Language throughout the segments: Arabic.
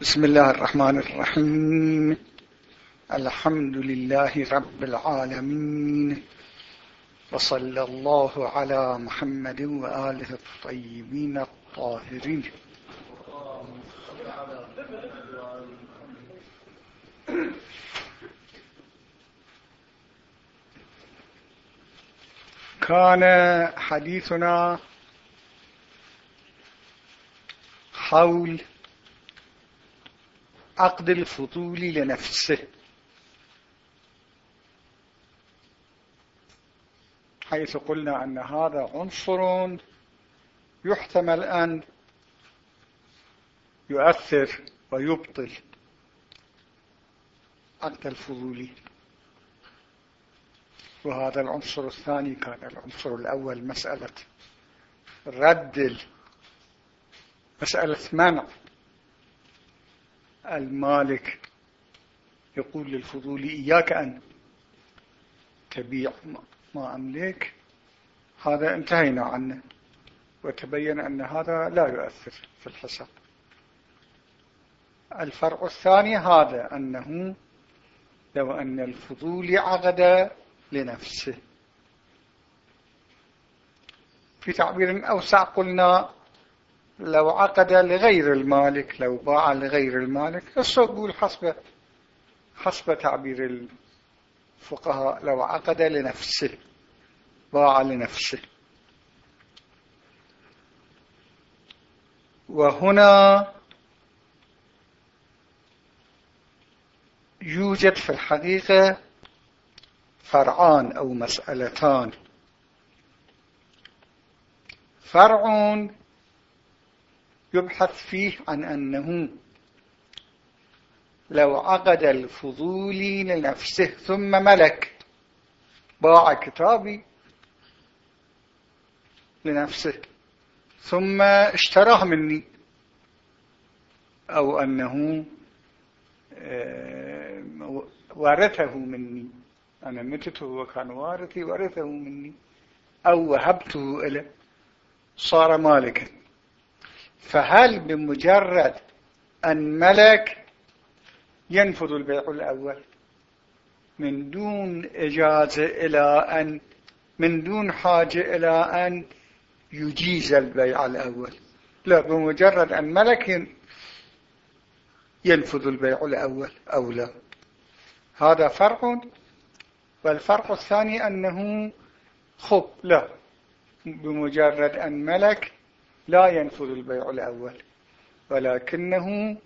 بسم الله الرحمن الرحيم. الحمد لله رب العالمين. وصلى الله على محمد وآله الطيبين الطاهرين. كان حديثنا حول عقد الفضول لنفسه. حيث قلنا أن هذا عنصر يحتمل أن يؤثر ويبطل عقد الفضولي وهذا العنصر الثاني كان العنصر الأول مسألة رد مسألة منع. المالك يقول للفضولي إياك أن تبيع ما أملك هذا انتهينا عنه وتبين أن هذا لا يؤثر في الحساب. الفرع الثاني هذا أنه لو أن الفضول عقد لنفسه. في تعبير أوسع قلنا لو عقد لغير المالك لو باع لغير المالك يقول حسب حسب تعبير الفقهاء لو عقد لنفسه باع لنفسه. وهنا يوجد في الحقيقة فرعان أو مسألتان. فرع يبحث فيه عن أنه لو عقد الفضولي لنفسه ثم ملك باع كتابي لنفسه ثم اشتراه مني أو أنه آه، ورثه مني. أنا متت وكان وارثي ورثه مني أو وهبته إليه صار مالكا. فهل بمجرد أن ملك ينفذ البيع الأول من دون إجازة إلى أن من دون حاجة إلى أن يجيز البيع الأول؟ لا بمجرد أن ملك ينفذ البيع الأول أو لا. هذا فرق. والفرق الثاني أنه خب لا. بمجرد أن ملك لا ينفذ البيع الأول ولكنه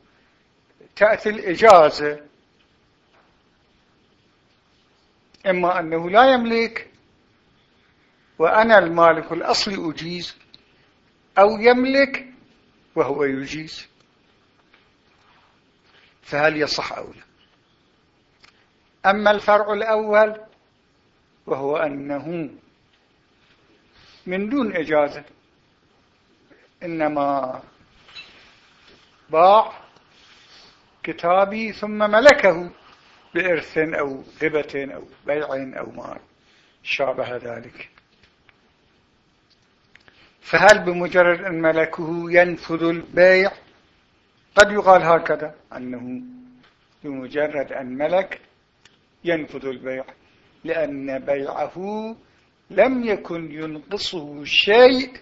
تأتي الإجازة. إما أنه لا يملك وأنا المالك الأصلي أجيز أو يملك وهو يجيز. فهل يصح أو لا؟ أما الفرع الأول وهو أنه من دون إجازة. إنما باع كتابي ثم ملكه بإرث أو غبة أو بيع أو ما شابه ذلك. فهل بمجرد أن ملكه ينفذ البيع؟ قد يقال هكذا أنه بمجرد أن ملك ينفذ البيع لأن بيعه لم يكن ينقصه شيء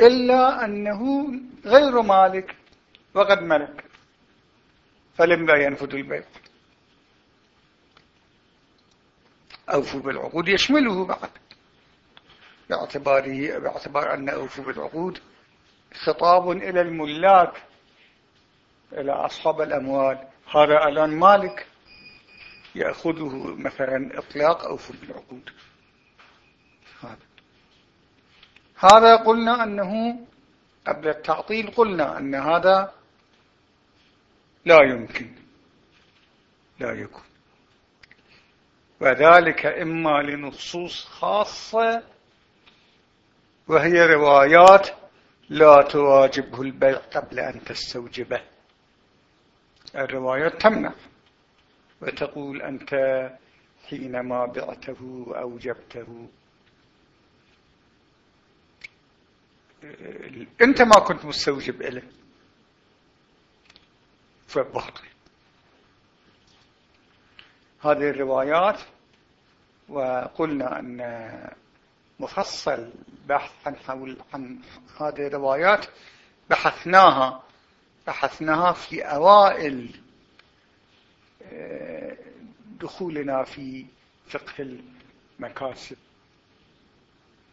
إلا أنه غير مالك وقد ملك فلم لا ينفذ البيع أوفوا بالعقود يشمله بعد باعتباره باعتبار أن أوفوا بالعقود خطاب إلى الملاك إلى أصحاب الأموال. هذا الآن مالك يأخذه مثلا إطلاق أوفوا بالعقود. هذا. هذا قلنا أنه قبل التعطيل قلنا أن هذا لا يمكن. لا يكون. وذلك إما لنصوص خاصة وهي روايات لا تواجبه البيع قبل أن تستوجبه. الروايات تمنع. وتقول أنت حينما بعته أوجبته. أنت ما كنت مستوجب إليه فباطل هذه الروايات وقلنا أن مفصل بحث عن حول عن هذه الروايات بحثناها بحثناها في أوائل آه، دخولنا في فقه المكاسب.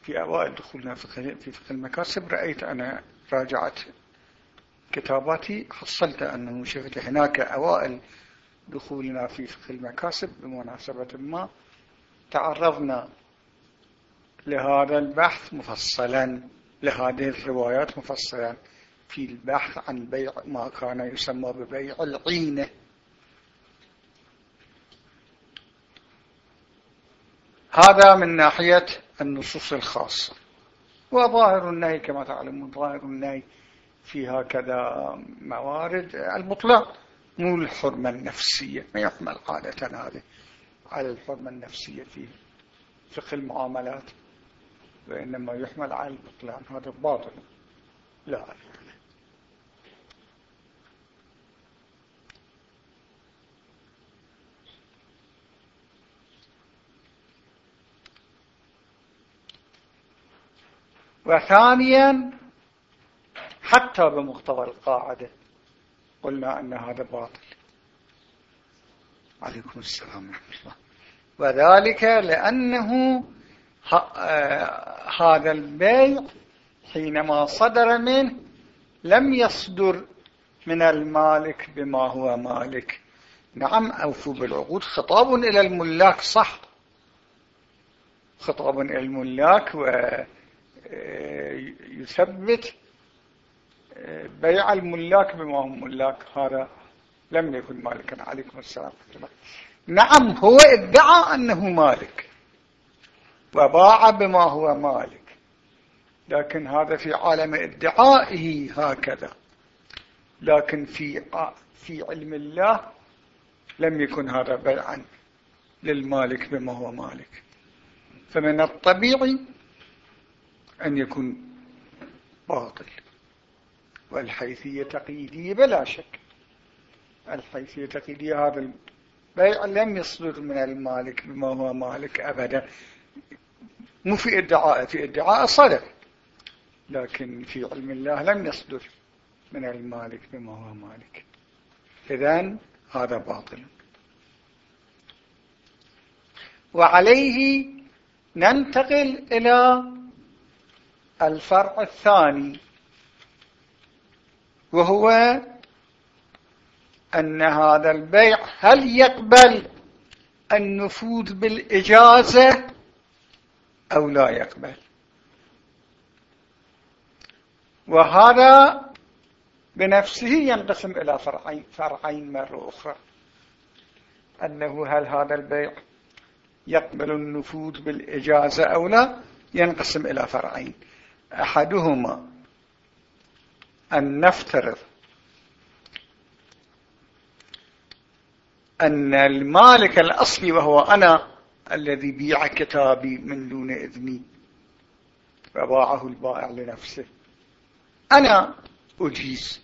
في أوائل دخولنا في فقه المكاسب رأيت أنا راجعت كتاباتي حصلت أنه شفت هناك أوائل دخولنا في فقه المكاسب بمناسبة ما تعرضنا لهذا البحث مفصلا لهذه الروايات مفصلا في البحث عن بيع ما كان يسمى ببيع العينة هذا من ناحية النصوص الخاصة. وظاهر النهي كما تعلمون ظاهر النهي في هكذا موارد. المطلق مو الحرمة النفسية ما يحمل عادة هذه. على الحرمة النفسية في فقه المعاملات وإنما يحمل على البطلان هذا باطل. لا. وثانيا حتى بمقتضى القاعدة. قلنا أن هذا باطل. عليكم السلام ورحمة الله. وذلك لأنه آه، هذا البيع حينما صدر منه لم يصدر من المالك بما هو مالك. نعم أوفوا بالعقود. خطاب إلى الملاك صح. خطاب إلى الملاك ويثبت آه، بيع الملاك بما هم ملاك. هذا لم يكن مالكا. عليكم السلام نعم هو ادعى أنه مالك وباع بما هو مالك لكن هذا في عالم ادعائه هكذا. لكن في في علم الله لم يكن هذا بيعا للمالك بما هو مالك. فمن الطبيعي أن يكون باطل. والحيثية تقييدية بلا شك. الحيثية تقييدية هذا البيع لم يصدر من المالك بما هو مالك أبدا. مو في ادعاء في ادعاء صدر لكن في علم الله لم يصدر من المالك بما هو مالك. إذن هذا باطل. وعليه ننتقل إلى الفرع الثاني وهو أن هذا البيع هل يقبل النفوذ بالإجازة أو لا يقبل؟ وهذا بنفسه ينقسم إلى فرعين, فرعين مرة أخرى. أنه هل هذا البيع يقبل النفوذ بالإجازة أو لا؟ ينقسم إلى فرعين. أحدهما أن نفترض أن المالك الأصلي وهو أنا الذي بيع كتابي من دون إذني وباعه البائع لنفسه. أنا أجيز.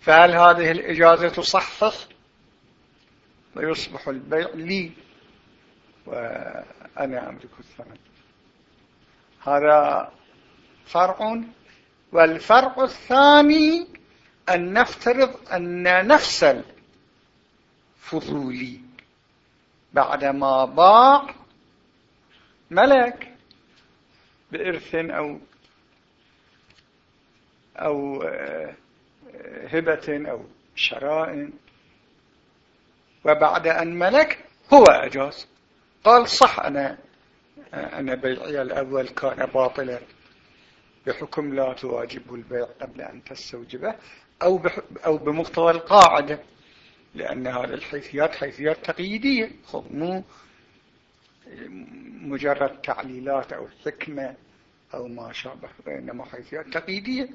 فهل هذه الإجازة تصحح ويصبح البيع لي وأنا أملك الثمن. هذا فرع والفرع الثاني أن نفترض أن نفس الفضولي بعدما باع ملك بإرث أو أو آه، هبة أو شراء. وبعد أن ملك هو أجاز. قال صح أنا أنا بيعي الأول كان باطلا. بحكم لا تواجب البيع قبل أن تستوجبه أو أو بمقتضى القاعدة لأن هذه الحيثيات حيثيات تقييدية. مو مجرد تعليلات أو حكمة أو ما شابه وإنما حيثيات تقييدية.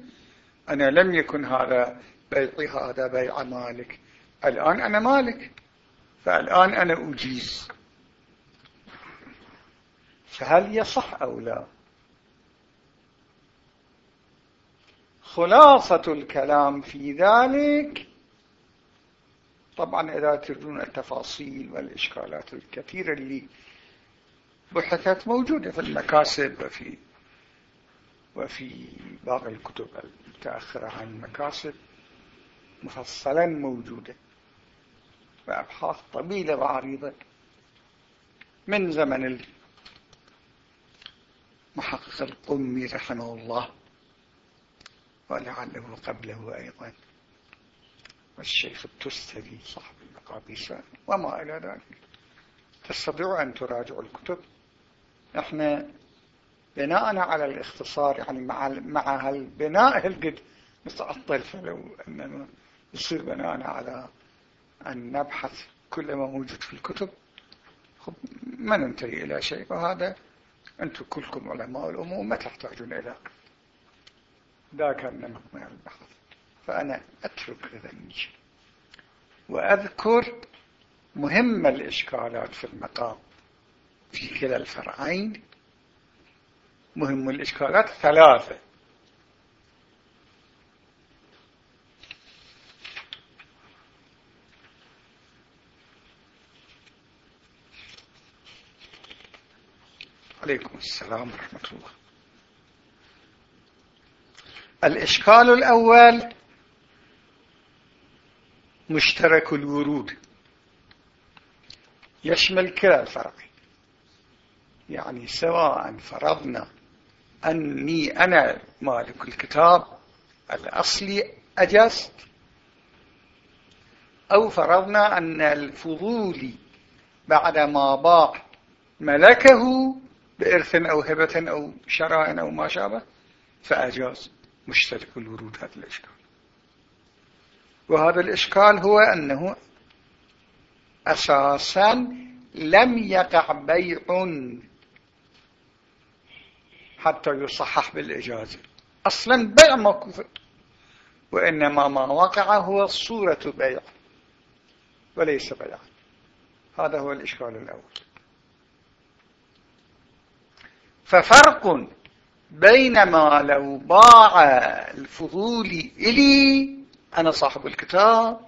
أنا لم يكن هذا بيعي هذا بيع مالك. الآن أنا مالك فالآن أنا أجيز. فهل يصح أو لا؟ خلاصة الكلام في ذلك. طبعا إذا تريدون التفاصيل والإشكالات الكثيرة اللي بحثت موجودة في المكاسب وفي وفي باقي الكتب المتأخرة عن المكاسب مفصلا موجودة وأبحاث طويلة وعريضة من زمن المحقق القمي رحمه الله. ولعله قبله أيضا. والشيخ التستري صاحب المقابيس وما إلى ذلك. تستطيعوا أن تراجعوا الكتب. إحنا بناء على الاختصار يعني مع مع هالبناء هالقد متعطل فلو أننا يصير بناء على أن نبحث كل ما موجود في الكتب. ما ننتهي إلى شيء. وهذا أنتم كلكم علماء الأمور ما تحتاجون إلى ذاك من البحث فأنا أترك هذا النيش وأذكر مهم الإشكالات في المقام في كلا الفرعين. مهم الإشكالات ثلاثة. عليكم السلام ورحمة الله. الإشكال الأول مشترك الورود. يشمل كلا الفرعين يعني سواء فرضنا أني أنا مالك الكتاب الأصلي أجزت أو فرضنا أن الفضولي بعدما باع ملكه بإرث أو هبة أو شراء أو ما شابه فأجاز. مشترك الورود هذا الإشكال وهذا الإشكال هو أنه أساسا لم يقع بيع حتى يصحح بالإجازة. أصلا بيع موقوف وإنما ما وقع هو صورة بيع وليس بيع هذا هو الإشكال الأول. ففرق بينما لو باع الفضولي إلي أنا صاحب الكتاب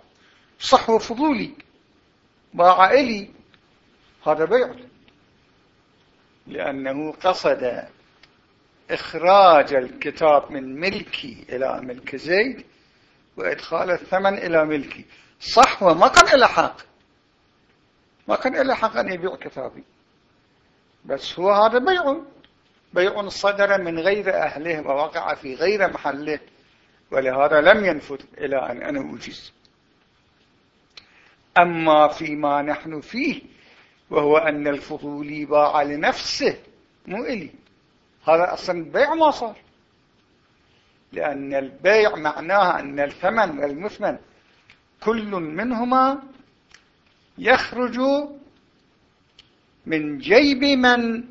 صحو فضولي. باع إلي هذا بيع. لأنه قصد إخراج الكتاب من ملكي إلى ملك زيد وإدخال الثمن إلى ملكي. صح وما كان إلى حق. ما كان إلى حق أن يبيع كتابي. بس هو هذا بيع. بيع صدر من غير أهله ووقع في غير محله ولهذا لم ينفذ إلى أن أنا أجيز أما فيما نحن فيه وهو أن الفضولي باع لنفسه مو إلي. هذا أصلا البيع ما صار. لأن البيع معناها أن الثمن والمثمن كل منهما يخرج من جيب من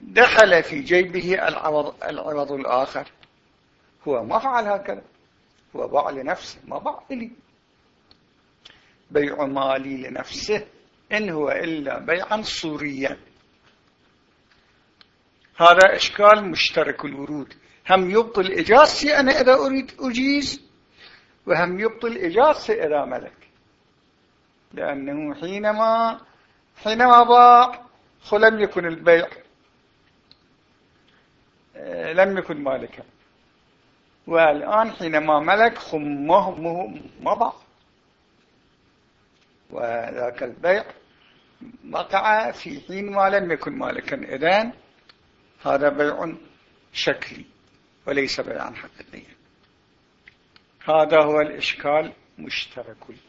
دخل في جيبه العوض, العوض الآخر. هو ما فعل هكذا. هو باع لنفسه ما باع لي بيع مالي لنفسه إن هو إلا بيعا صوريا. هذا إشكال مشترك الورود. هم يبطل إجازتي أنا إذا أريد أجيز وهم يبطل إجازتي إذا ملك. لأنه حينما حينما باع فلم يكن البيع لم يكن مالكا. والآن حينما ملك خمه باع وذاك البيع وقع في حين ما لم يكن مالكا. إذن هذا بيع شكلي وليس بيعا حقيقيا. هذا هو الإشكال مشترك الوجود.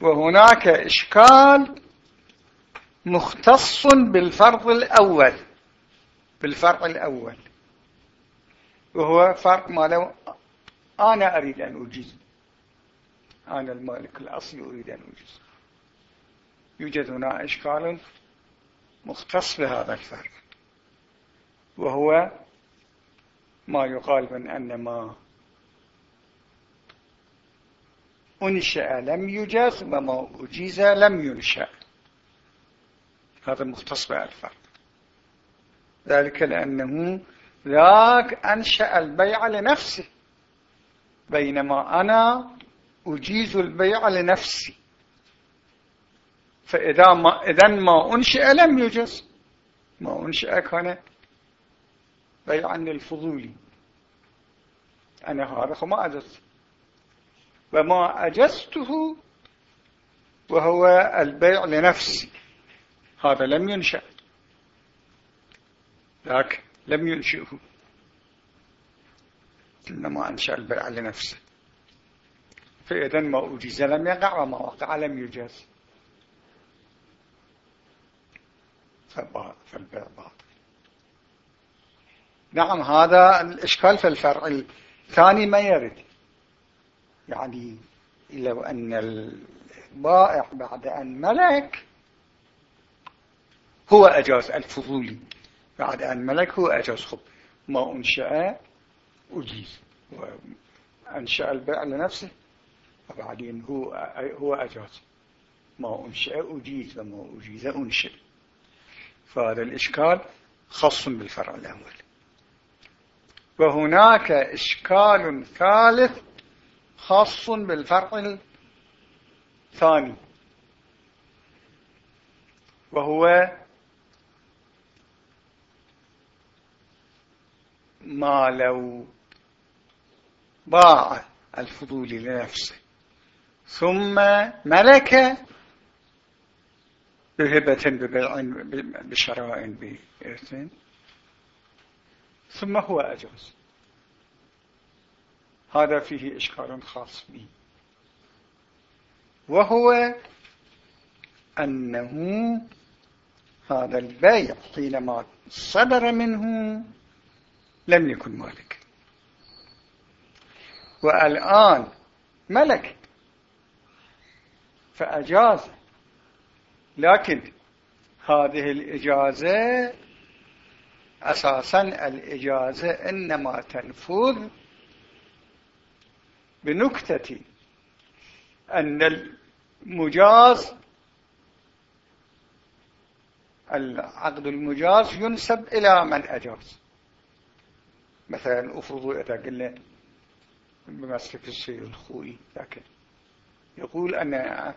وهناك إشكال مختص بالفرض الأول. بالفرع الأول. وهو فرق ما لو أنا أريد أن أجيز. أنا المالك الأصلي أريد أن أجيز. يوجد هنا إشكال مختص بهذا الفرق. وهو ما يقال من أن ما أنشأ لم يجاز وما أجيز لم ينشأ. هذا مختص بهذا الفرق. ذلك لأنه ذاك أنشأ البيع لنفسه. بينما أنا أجيز البيع لنفسي. فإذا ما, إذا ما أنشئ لم يجز. ما أنشئ كان بيعا للفضولي أنا هذا ما أجزت. وما أجزته وهو البيع لنفسي. هذا لم ينشأ. ذاك لم ينشئه. إنما أنشأ البيع لنفسه. فإذا ما أجيز لم يقع وما وقع لم يجاز فالبيع باطل نعم هذا الإشكال في الفرع. الثاني ما يرد. يعني لو أن البائع بعد أن ملك هو أجاز الفضولي بعد أن ملك هو أجاز خب. ما أنشأ أجيز أنشأ البيع لنفسه وبعدين هو هو أجاز. ما أنشأ أجيز وما أجيز أنشأ. فهذا الإشكال خاص بالفرع الأول. وهناك إشكال ثالث خاص بالفرع الثاني. وهو ما لو باع الفضول لنفسه ثم ملك بهبة ببيع بشراء بإرث ثم هو أجوز. هذا فيه إشكال خاص به. وهو أنه هذا البيع حينما صدر منه لم يكن مالك. والآن ملك. فأجاز. لكن هذه الإجازة أساسا الإجازة إنما تنفذ بنكتة أن المجاز العقد المجاز ينسب إلى من أجاز. مثلا أفرضوا إذا قلنا بمسلك السيد الخوي لكن يقول أنا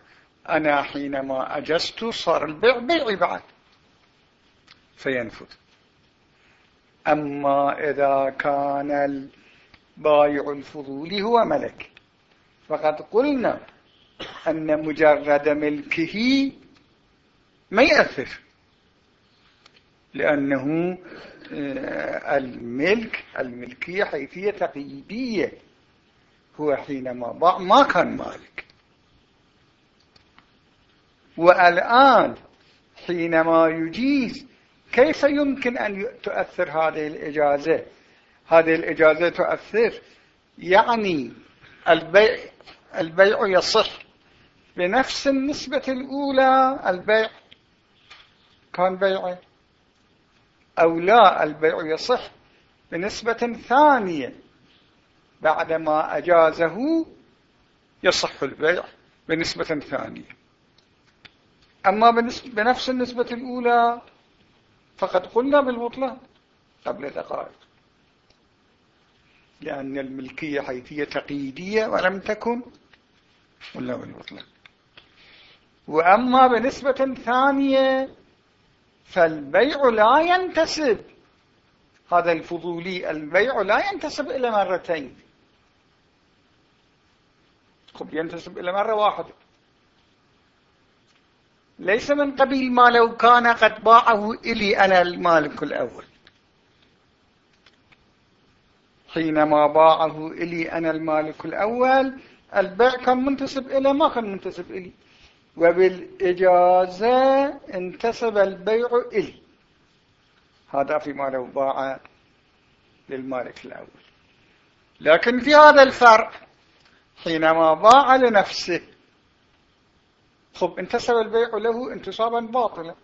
أنا حينما أجزت صار البيع بيعي بعد فينفذ. أما إذا كان البايع الفضولي هو ملك فقد قلنا أن مجرد ملكه ما يأثر لأنه الملك الملكية حيثية تقييدية. هو حينما باع ما كان مالك. والآن حينما يجيز كيف يمكن أن تؤثر هذه الإجازة؟ هذه الإجازة تؤثر يعني البيع البيع يصح. بنفس النسبة الأولى البيع. كان بيعه. أو لا البيع يصح بنسبة ثانية. بعدما أجازه يصح البيع بنسبة ثانية. أما بنفس النسبة الأولى فقد قلنا بالمطلق قبل دقائق. لأن الملكية حيثية تقييدية ولم تكن ولا بالمطلق. وأما بنسبة ثانية فالبيع لا ينتسب. هذا الفضولي البيع لا ينتسب إلى مرتين. خب ينتسب إلى مرة واحدة. ليس من قبيل ما لو كان قد باعه إلي أنا المالك الأول. حينما باعه إلي أنا المالك الأول البيع كان منتسب إلى ما كان منتسب إلي. وبالإجازة انتسب البيع إلي. هذا فيما لو باع للمالك الأول. لكن في هذا الفرق حينما باع لنفسه خب انتسب البيع له انتصابا باطلا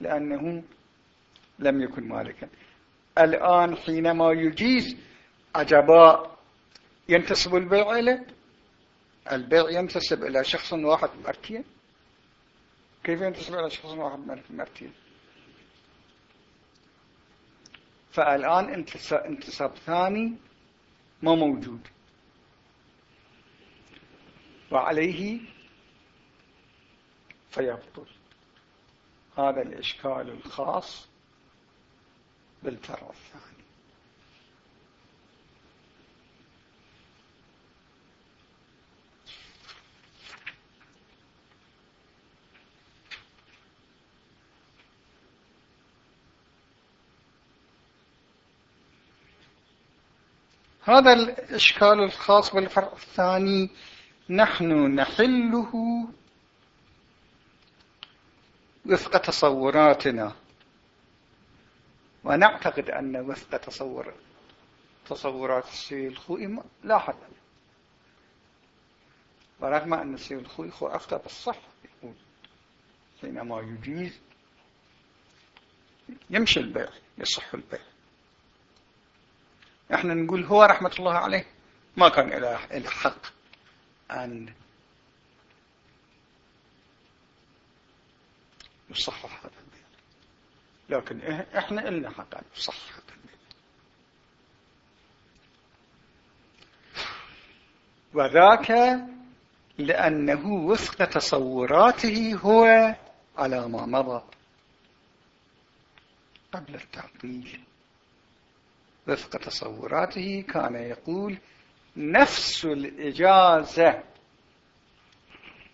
لأنه لم يكن مالكا. الآن حينما يجيز عجباء ينتسب البيع له البيع ينتسب إلى شخص واحد مرتين كيف ينتسب إلى شخص واحد مرتين فالآن انتساب ثاني ما موجود. وعليه فيبطل. هذا الإشكال الخاص بالفرع الثاني. هذا الإشكال الخاص بالفرع الثاني. نحن نحله وفق تصوراتنا. ونعتقد أن وفق تصور تصورات السيد الخوئي لا حد. ورغم أن السيد الخوئي خو أفتى بالصح يقول. حينما يجيز يمشي البيع يصح البيع. إحنا نقول هو رحمة الله عليه. ما كان إلى حق أن يصحح هذا البيت. لكن إحنا إلنا حق أن نصحح هذا البيت. وذاك لأنه وفق تصوراته هو على ما مضى. قبل التعطيل. وفق تصوراته كان يقول نفس الإجازة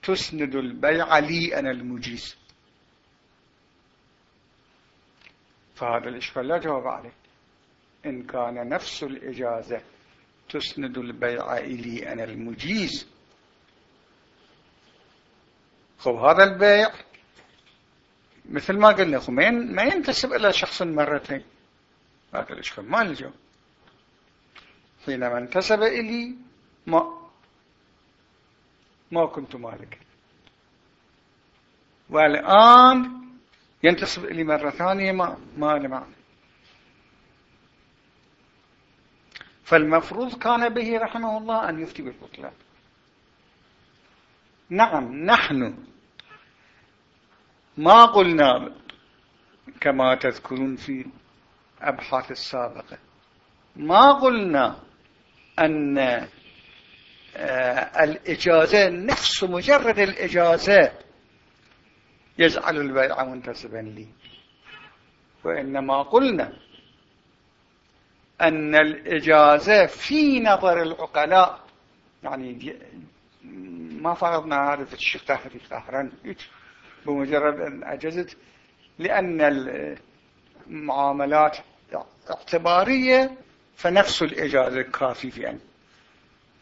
تسند البيع لي أنا المجيز. فهذا الإشكال لا جواب عليه. إن كان نفس الإجازة تسند البيع إلي أنا المجيز. خب هذا البيع مثل ما قلنا ما ينتسب إلى شخص مرتين. هذا الإشكال ما الجواب حينما انتسب إلي ما. ما كنت مالكا والآن ينتسب إلي مرة ثانية ما ما. معنى فالمفروض كان به رحمه الله أن يفتي بالبطلان نعم نحن. ما قلنا كما تذكرون في أبحاث السابقة. ما قلنا أن آه، الإجازة نفس مجرد الإجازة يجعل البيع منتسبا لي. وإنما قلنا أن الإجازة في نظر العقلاء يعني ما فرضنا هذا في الشيخ تحري قهرا بمجرد أن أجزت لأن المعاملات اعتبارية فنفس الإجازة كافي في أن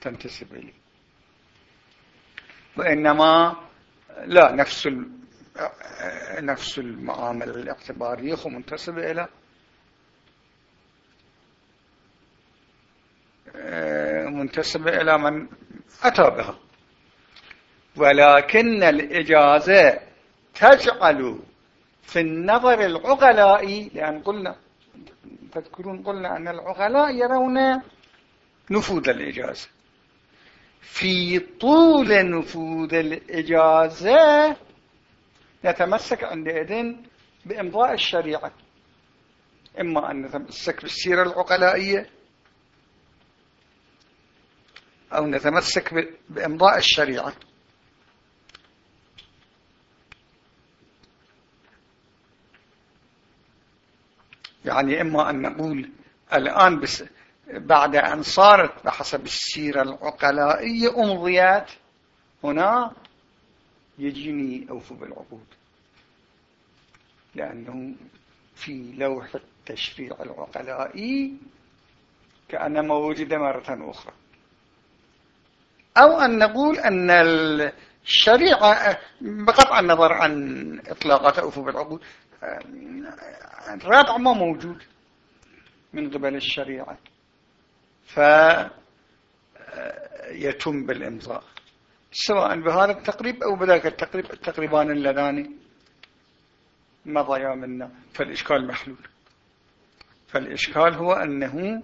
تنتسب إليه. وإنما لا نفس نفس المعاملة الاعتبارية هو منتسب إلى منتسب إلى من أتى بها ولكن الإجازة تجعل في النظر العقلائي لأن قلنا تذكرون قلنا أن العقلاء يرون نفوذ الإجازة. في طول نفوذ الإجازة نتمسك عندئذ بإمضاء الشريعة. إما أن نتمسك بالسيرة العقلائية أو نتمسك بإمضاء الشريعة. يعني إما أن نقول الآن بس بعد أن صارت بحسب السيرة العقلائية أمضيات هنا يجيني أوفو بالعقود. لأنه في لوح التشريع العقلائي كأنما وجد مرة أخرى. أو أن نقول أن الشريعة بقطع النظر عن إطلاقات أوفو بالعقود الردع ما موجود من قبل الشريعة. فيتم بالإمضاء. سواء بهذا التقريب أو بذلك التقريب التقريبان اللذان مضيا منا. فالإشكال محلول. فالإشكال هو أنه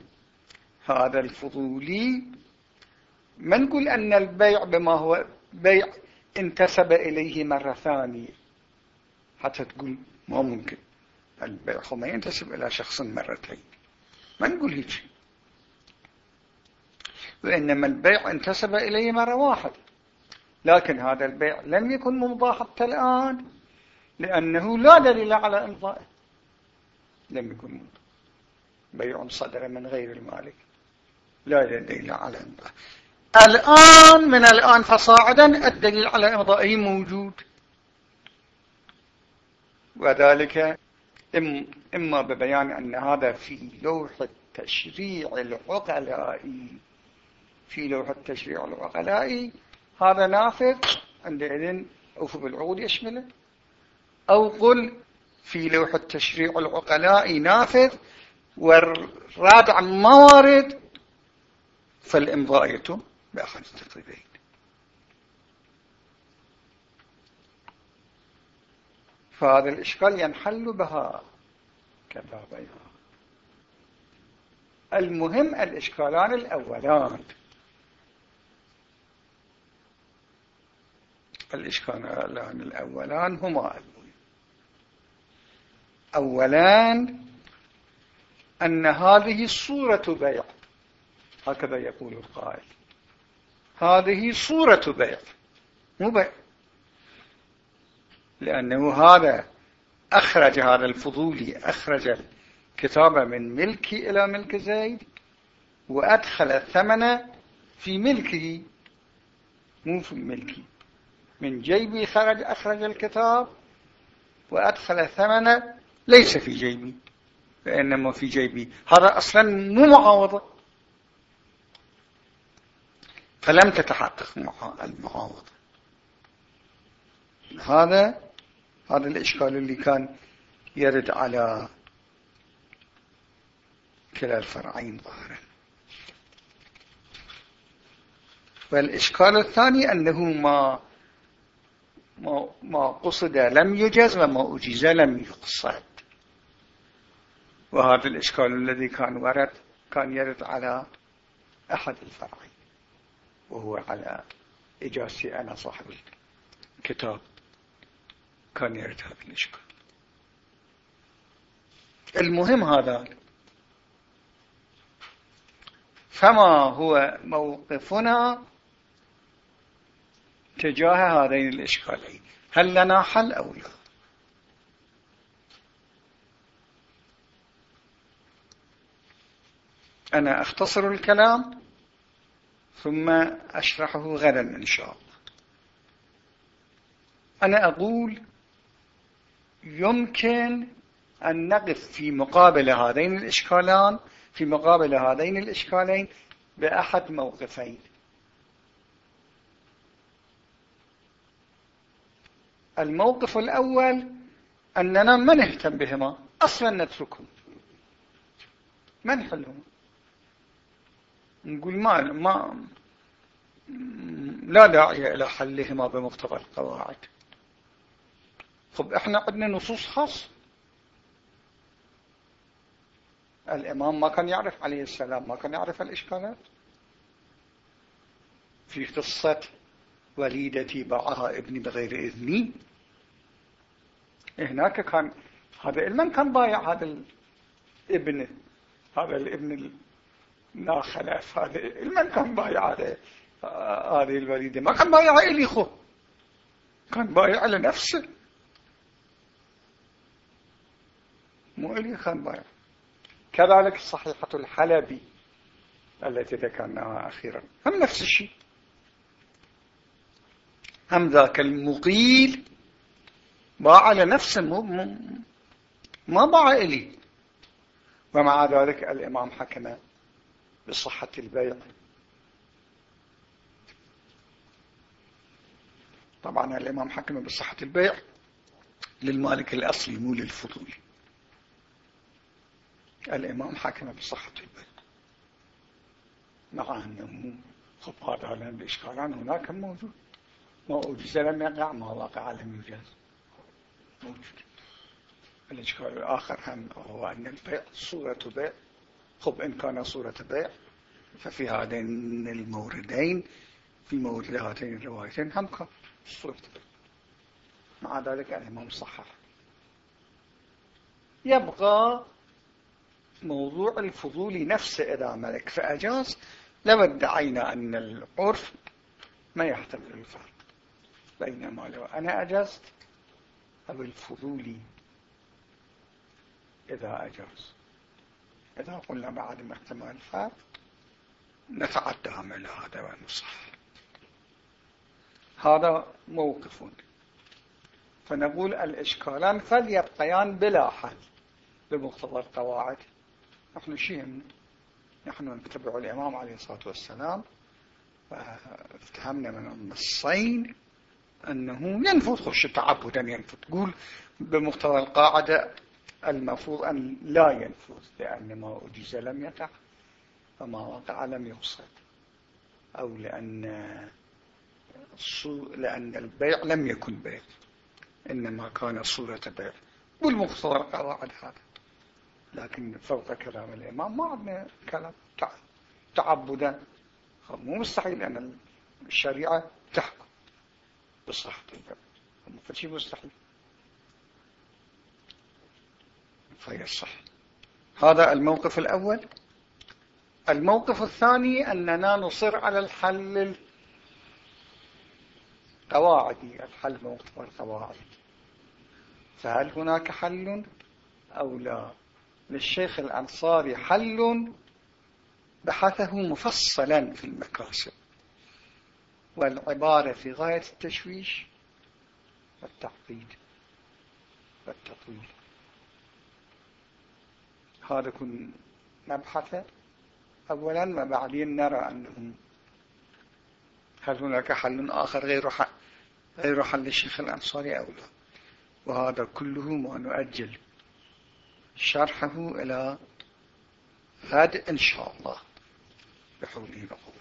هذا الفضولي ما نقول أن البيع بما هو بيع انتسب إليه مرة ثانية. حتى تقول ما ممكن. البيع ما ينتسب إلى شخص مرتين. ما نقول هيك وإنما البيع انتسب إليه مرة واحدة لكن هذا البيع لم يكن ممضى حتى الآن لأنه لا دليل على إمضائه لم يكن ممضى بيع صدر من غير المالك. لا دليل على إمضائه الآن من الآن فصاعدا الدليل على إمضائه موجود. وذلك إما ببيان أن هذا في لوح التشريع العقلائي. في لوح التشريع العقلائي. هذا نافذ. عندئذ أوفوا بالعقود يشمله أو قل في لوح التشريع العقلائي نافذ. والرابع موارد. فالإمضاء يتم بأخذ التقريبين فهذا الإشكال ينحل بها. كبابين المهم الإشكالان الأولان. الإشكالان الأولان هما أولا أن هذه صورة بيع. هكذا يقول القائل. هذه صورة بيع. مو بيع. لأنه هذا أخرج هذا الفضولي أخرج كتابة من ملكي إلى ملك زيد وأدخل الثمن في ملكه مو في ملكي. من جيبي خرج أخرج الكتاب وأدخل الثمن ليس في جيبي فإنما في جيبي. هذا أصلا مو معاوضة. فلم تتحقق المعاوضة. هذا هذا الإشكال اللي كان يرد على كلا الفرعين ظاهرا. والإشكال الثاني أنه ما ما قصد لم يجز وما أجيز لم يقصد. وهذا الإشكال الذي كان ورد كان يرد على أحد الفرعين وهو على إجازتي أنا صاحب الكتاب. كان هذا الإشكال. المهم هذا. فما هو موقفنا تجاه هذين الإشكالين؟ هل لنا حل أو لا؟ أنا أختصر الكلام ثم أشرحه غدا إن شاء الله. أنا أقول يمكن أن نقف في مقابل هذين الإشكالان في مقابل هذين الإشكالين بأحد موقفين. الموقف الأول أننا ما نهتم بهما أصلا نتركهم. ما نحلهم. نقول ما ما لا داعي إلى حلهما بمقتضى القواعد. طب إحنا عندنا نصوص خاصة الإمام ما كان يعرف عليه السلام ما كان يعرف الإشكالات. في قصة وليدتي باعها ابني بغير إذني. هناك كان هذا المن كان بايع هذا الابن هذا الابن الناخلف هذا المن كان بايع هذا هذه الوليدة. ما كان بايع إلي خو كان بايع لنفسه. كان بايع كذلك صحيحة الحلبي التي ذكرناها أخيرا. هم نفس الشيء. هم ذاك المقيل باع لنفسه ما باع إلي ومع ذلك الإمام حكم بصحة البيع. طبعا الإمام حكم بصحة البيع للمالك الأصلي مو للفضولي الإمام حكم بصحة البيع مع أنه خب هذا الإشكالان هناك موجود. ما أجز لم يقع ما وقع لم يجاز موجود. الإشكال الآخر هم هو أن البيع صورة بيع. خب إن كان صورة بيع ففي هذين الموردين في مورد هاتين الروايتين هم كان صورة بيع. مع ذلك الإمام صحح. يبقى موضوع الفضول نفسه إذا ملك. فأجاز لو ادعينا أن العرف ما يحتمل الفرق بينما لو أنا أجزت أو الفضولي إذا أجاز. إذا قلنا بعد احتمال الفرق نتعدى عمل هذا ونصح. هذا موقف. فنقول الإشكالان فليبقيان بلا حل بمقتضى القواعد. نحن شيء نحن نتبع الإمام عليه الصلاة والسلام فافتهمنا من النصين أنه ينفذ خش تعبدا ينفذ تقول بمقتضى القاعدة المفروض أن لا ينفذ لأن ما أجيز لم يقع فما وقع لم يقصد. أو لأن لأن البيع لم يكن بيع إنما كان صورة بيع. والمقتضى القواعد هذا. لكن فوق كلام الإمام ما عندنا كلام تعبدا. مو مستحيل أن الشريعة تحكم بصحة البيع فشي مستحيل. فيصح هذا الموقف الأول. الموقف الثاني أننا نصر على الحل القواعدي. الحل موقف القواعد. فهل هناك حل أو لا؟ للشيخ الأنصاري حل بحثه مفصلا في المكاسب والعبارة في غاية التشويش والتعقيد والتطويل. هذا كن نبحثه أولا وبعدين نرى أنه هل هناك حل آخر غير حل, غير حل الشيخ الأنصاري أو لا؟ وهذا كله ما نؤجل. شرحه إلى غد إن شاء الله. بحوله وقوته